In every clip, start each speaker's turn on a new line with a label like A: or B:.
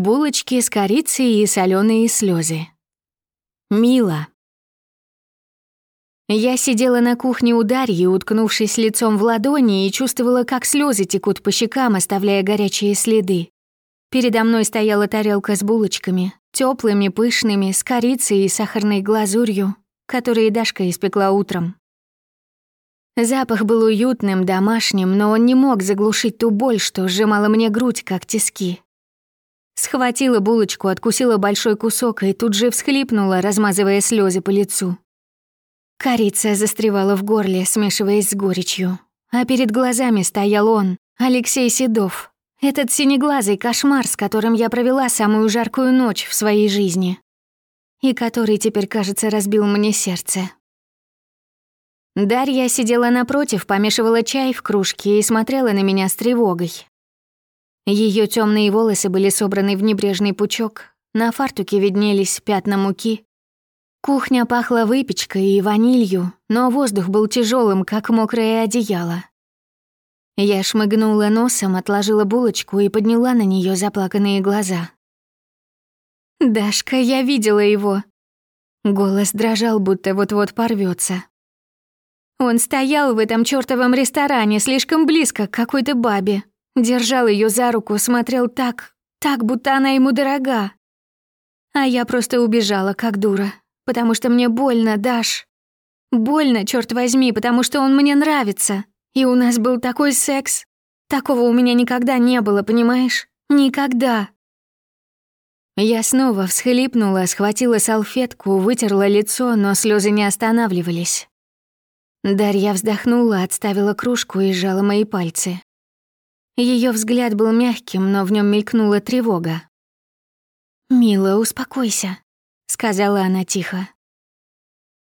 A: Булочки с корицей и соленые слезы. Мила. Я сидела на кухне у Дарьи, уткнувшись лицом в ладони, и чувствовала, как слезы текут по щекам, оставляя горячие следы. Передо мной стояла тарелка с булочками, теплыми, пышными, с корицей и сахарной глазурью, которые Дашка испекла утром. Запах был уютным, домашним, но он не мог заглушить ту боль, что сжимала мне грудь, как тиски. Схватила булочку, откусила большой кусок и тут же всхлипнула, размазывая слезы по лицу. Корица застревала в горле, смешиваясь с горечью. А перед глазами стоял он, Алексей Седов. Этот синеглазый кошмар, с которым я провела самую жаркую ночь в своей жизни. И который теперь, кажется, разбил мне сердце. Дарья сидела напротив, помешивала чай в кружке и смотрела на меня с тревогой. Ее темные волосы были собраны в небрежный пучок, на фартуке виднелись пятна муки, Кухня пахла выпечкой и ванилью, но воздух был тяжелым, как мокрое одеяло. Я шмыгнула носом, отложила булочку и подняла на нее заплаканные глаза. «Дашка, я видела его!» Голос дрожал, будто вот-вот порвется. Он стоял в этом чёртовом ресторане слишком близко к какой-то бабе, держал ее за руку, смотрел так, так, будто она ему дорога. А я просто убежала, как дура, потому что мне больно, Даш. Больно, черт возьми, потому что он мне нравится. И у нас был такой секс. Такого у меня никогда не было, понимаешь? Никогда. Я снова всхлипнула, схватила салфетку, вытерла лицо, но слезы не останавливались. Дарья вздохнула, отставила кружку и сжала мои пальцы. Ее взгляд был мягким, но в нем мелькнула тревога. «Мила, успокойся. — сказала она тихо.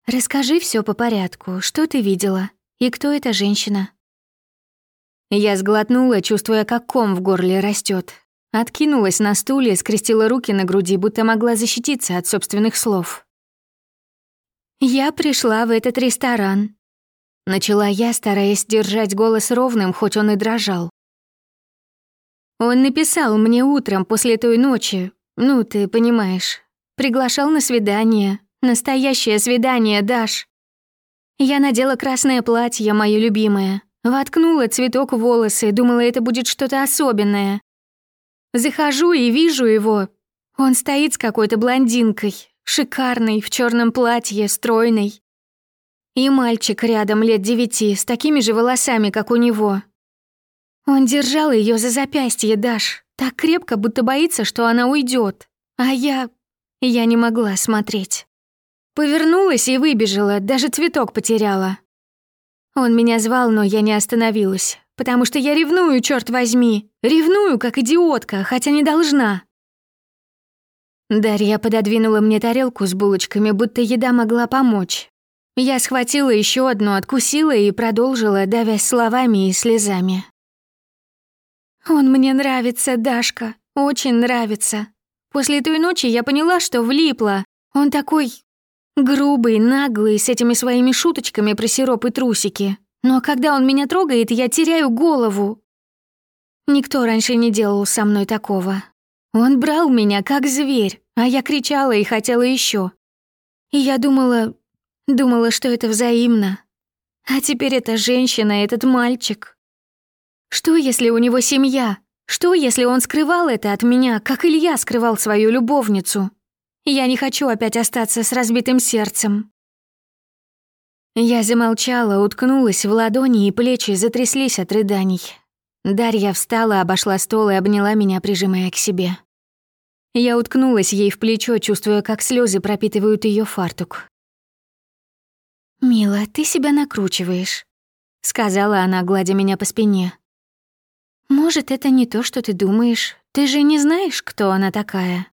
A: «Расскажи все по порядку. Что ты видела? И кто эта женщина?» Я сглотнула, чувствуя, как ком в горле растет. Откинулась на стуле, скрестила руки на груди, будто могла защититься от собственных слов. «Я пришла в этот ресторан», — начала я, стараясь держать голос ровным, хоть он и дрожал. Он написал мне утром после той ночи, ну, ты понимаешь, Приглашал на свидание. Настоящее свидание, Даш. Я надела красное платье, мое любимое. Воткнула цветок в волосы, думала, это будет что-то особенное. Захожу и вижу его. Он стоит с какой-то блондинкой, шикарной, в черном платье, стройной. И мальчик рядом лет девяти, с такими же волосами, как у него. Он держал ее за запястье, Даш, так крепко, будто боится, что она уйдет. А я я не могла смотреть. Повернулась и выбежала, даже цветок потеряла. Он меня звал, но я не остановилась, потому что я ревную, черт возьми. Ревную, как идиотка, хотя не должна. Дарья пододвинула мне тарелку с булочками, будто еда могла помочь. Я схватила еще одну, откусила и продолжила, давясь словами и слезами. «Он мне нравится, Дашка, очень нравится. После той ночи я поняла, что влипла. Он такой грубый, наглый, с этими своими шуточками про сироп и трусики. Но когда он меня трогает, я теряю голову. Никто раньше не делал со мной такого. Он брал меня как зверь, а я кричала и хотела еще. И я думала, думала, что это взаимно. А теперь эта женщина, этот мальчик. Что, если у него семья? Что, если он скрывал это от меня, как Илья скрывал свою любовницу? Я не хочу опять остаться с разбитым сердцем. Я замолчала, уткнулась в ладони, и плечи затряслись от рыданий. Дарья встала, обошла стол и обняла меня, прижимая к себе. Я уткнулась ей в плечо, чувствуя, как слезы пропитывают ее фартук. «Мила, ты себя накручиваешь», — сказала она, гладя меня по спине. Может, это не то, что ты думаешь. Ты же не знаешь, кто она такая.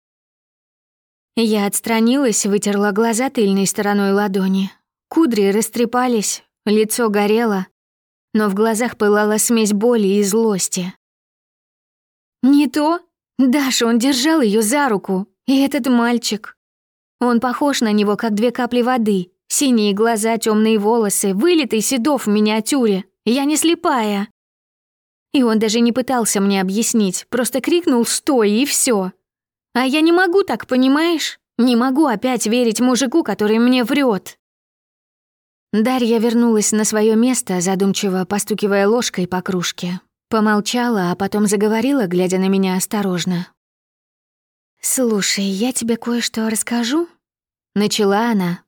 A: Я отстранилась, вытерла глаза тыльной стороной ладони. Кудри растрепались, лицо горело, но в глазах пылала смесь боли и злости. «Не то? Даша, он держал ее за руку. И этот мальчик. Он похож на него, как две капли воды. Синие глаза, темные волосы, вылитый седов в миниатюре. Я не слепая. И он даже не пытался мне объяснить, просто крикнул «Стой!» и все. А я не могу так, понимаешь? Не могу опять верить мужику, который мне врет. Дарья вернулась на свое место, задумчиво постукивая ложкой по кружке. Помолчала, а потом заговорила, глядя на меня осторожно. «Слушай, я тебе кое-что расскажу?» Начала она.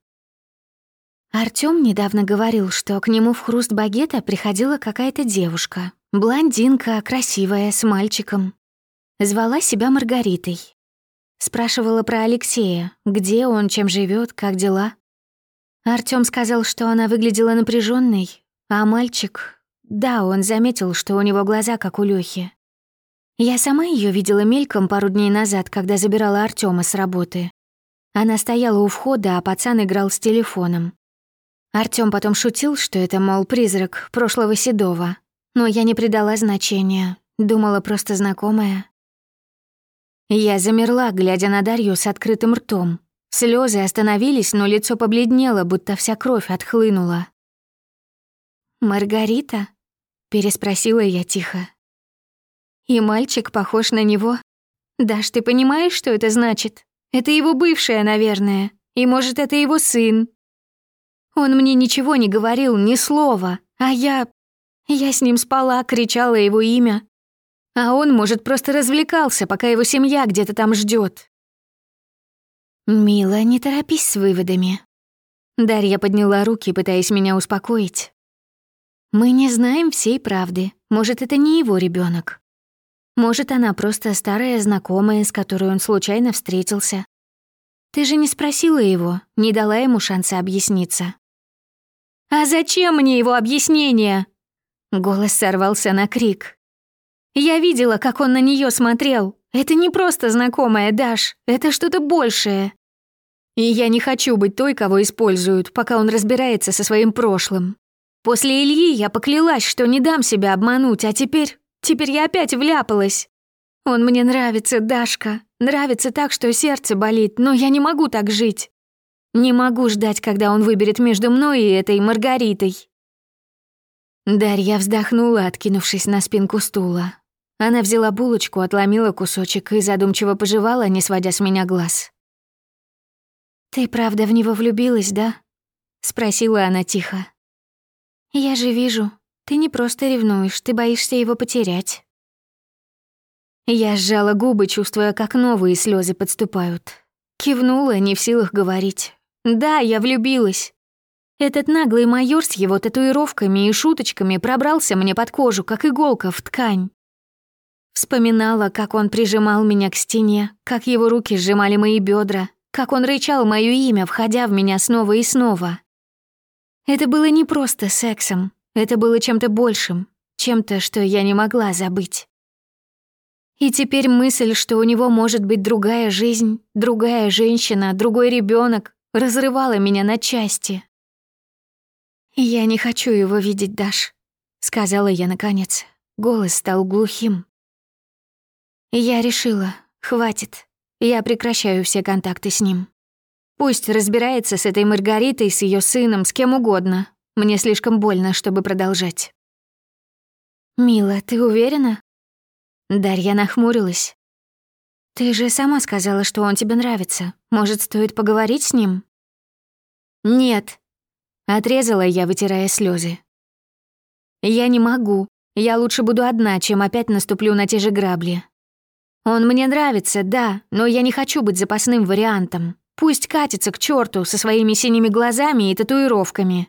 A: Артём недавно говорил, что к нему в хруст багета приходила какая-то девушка. Блондинка, красивая, с мальчиком. Звала себя Маргаритой. Спрашивала про Алексея, где он, чем живет, как дела. Артём сказал, что она выглядела напряженной, а мальчик... Да, он заметил, что у него глаза, как у Лёхи. Я сама ее видела мельком пару дней назад, когда забирала Артёма с работы. Она стояла у входа, а пацан играл с телефоном. Артём потом шутил, что это, мол, призрак прошлого Седова. Но я не придала значения, думала просто знакомая. Я замерла, глядя на Дарью с открытым ртом. Слезы остановились, но лицо побледнело, будто вся кровь отхлынула. «Маргарита?» — переспросила я тихо. «И мальчик похож на него? Даш, ты понимаешь, что это значит? Это его бывшая, наверное. И, может, это его сын. Он мне ничего не говорил, ни слова, а я... Я с ним спала, кричала его имя, а он, может, просто развлекался, пока его семья где-то там ждет. «Мила, не торопись с выводами». Дарья подняла руки, пытаясь меня успокоить. «Мы не знаем всей правды. Может, это не его ребенок. Может, она просто старая знакомая, с которой он случайно встретился. Ты же не спросила его, не дала ему шанса объясниться». «А зачем мне его объяснение?» Голос сорвался на крик. Я видела, как он на нее смотрел. Это не просто знакомая, Даш, это что-то большее. И я не хочу быть той, кого используют, пока он разбирается со своим прошлым. После Ильи я поклялась, что не дам себя обмануть, а теперь... Теперь я опять вляпалась. Он мне нравится, Дашка. Нравится так, что сердце болит, но я не могу так жить. Не могу ждать, когда он выберет между мной и этой Маргаритой. Дарья вздохнула, откинувшись на спинку стула. Она взяла булочку, отломила кусочек и задумчиво пожевала, не сводя с меня глаз. «Ты правда в него влюбилась, да?» — спросила она тихо. «Я же вижу, ты не просто ревнуешь, ты боишься его потерять». Я сжала губы, чувствуя, как новые слезы подступают. Кивнула, не в силах говорить. «Да, я влюбилась. Этот наглый майор с его татуировками и шуточками пробрался мне под кожу, как иголка в ткань. Вспоминала, как он прижимал меня к стене, как его руки сжимали мои бедра, как он рычал мое имя, входя в меня снова и снова. Это было не просто сексом, это было чем-то большим, чем-то, что я не могла забыть. И теперь мысль, что у него может быть другая жизнь, другая женщина, другой ребенок, разрывала меня на части. «Я не хочу его видеть, Даш», — сказала я наконец. Голос стал глухим. «Я решила, хватит. Я прекращаю все контакты с ним. Пусть разбирается с этой Маргаритой, с ее сыном, с кем угодно. Мне слишком больно, чтобы продолжать». «Мила, ты уверена?» Дарья нахмурилась. «Ты же сама сказала, что он тебе нравится. Может, стоит поговорить с ним?» «Нет», Отрезала я, вытирая слезы. Я не могу. Я лучше буду одна, чем опять наступлю на те же грабли. Он мне нравится, да, но я не хочу быть запасным вариантом. Пусть катится к черту со своими синими глазами и татуировками.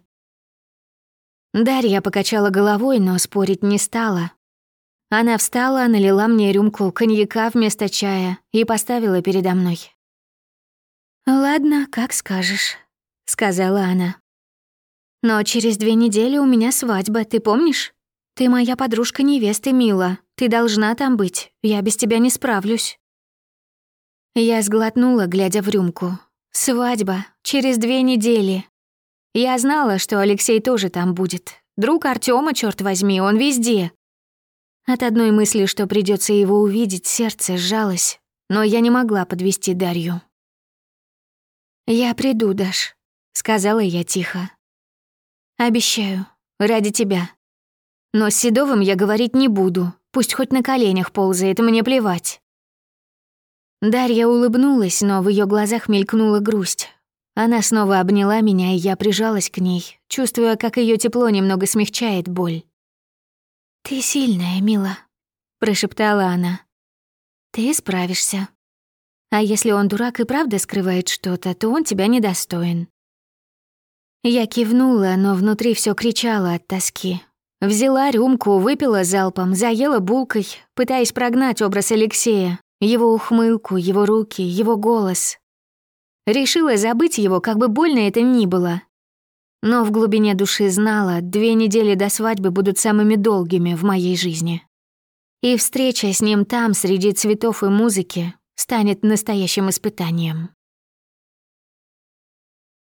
A: Дарья покачала головой, но спорить не стала. Она встала, налила мне рюмку коньяка вместо чая и поставила передо мной. «Ладно, как скажешь», — сказала она. Но через две недели у меня свадьба, ты помнишь? Ты моя подружка невесты, Мила. Ты должна там быть. Я без тебя не справлюсь». Я сглотнула, глядя в рюмку. «Свадьба. Через две недели». Я знала, что Алексей тоже там будет. Друг Артема, черт возьми, он везде. От одной мысли, что придется его увидеть, сердце сжалось, но я не могла подвести Дарью. «Я приду, Даш», — сказала я тихо. Обещаю, ради тебя. Но с Седовым я говорить не буду, пусть хоть на коленях ползает, мне плевать. Дарья улыбнулась, но в ее глазах мелькнула грусть. Она снова обняла меня, и я прижалась к ней, чувствуя, как ее тепло немного смягчает боль. «Ты сильная, мила», — прошептала она. «Ты справишься. А если он дурак и правда скрывает что-то, то он тебя недостоин». Я кивнула, но внутри все кричало от тоски. Взяла рюмку, выпила залпом, заела булкой, пытаясь прогнать образ Алексея, его ухмылку, его руки, его голос. Решила забыть его, как бы больно это ни было. Но в глубине души знала, две недели до свадьбы будут самыми долгими в моей жизни. И встреча с ним там, среди цветов и музыки, станет настоящим испытанием.